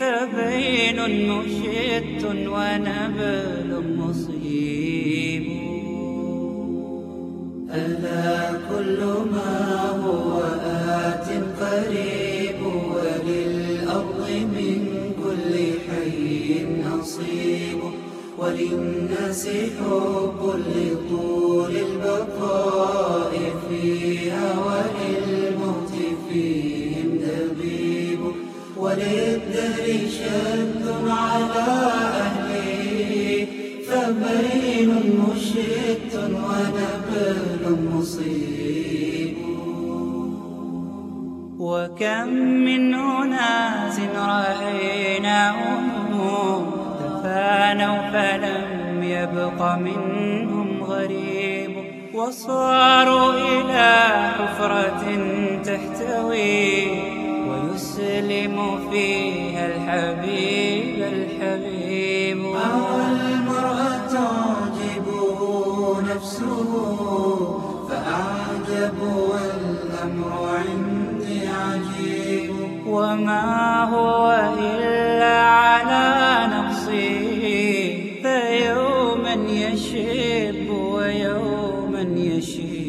فبين مشت ونبل مصيب. ألا كل ما هو آت قريب وللأرض من كل حي نصيب. وللناس حب لطول البقاء. وللدهر شد على أهله فبين مشت ونبل مصيب. وكم من أناس رأيناهم تفانوا فلم يبق منهم غريب. وصاروا إلى يقيم فيها الحبيب الحبيب. أهو المرأة تعجبه نفسه فأعجب والأمر عندي عجيب. وما هو إلا على نقصه فيوما يشب ويوما يشيب.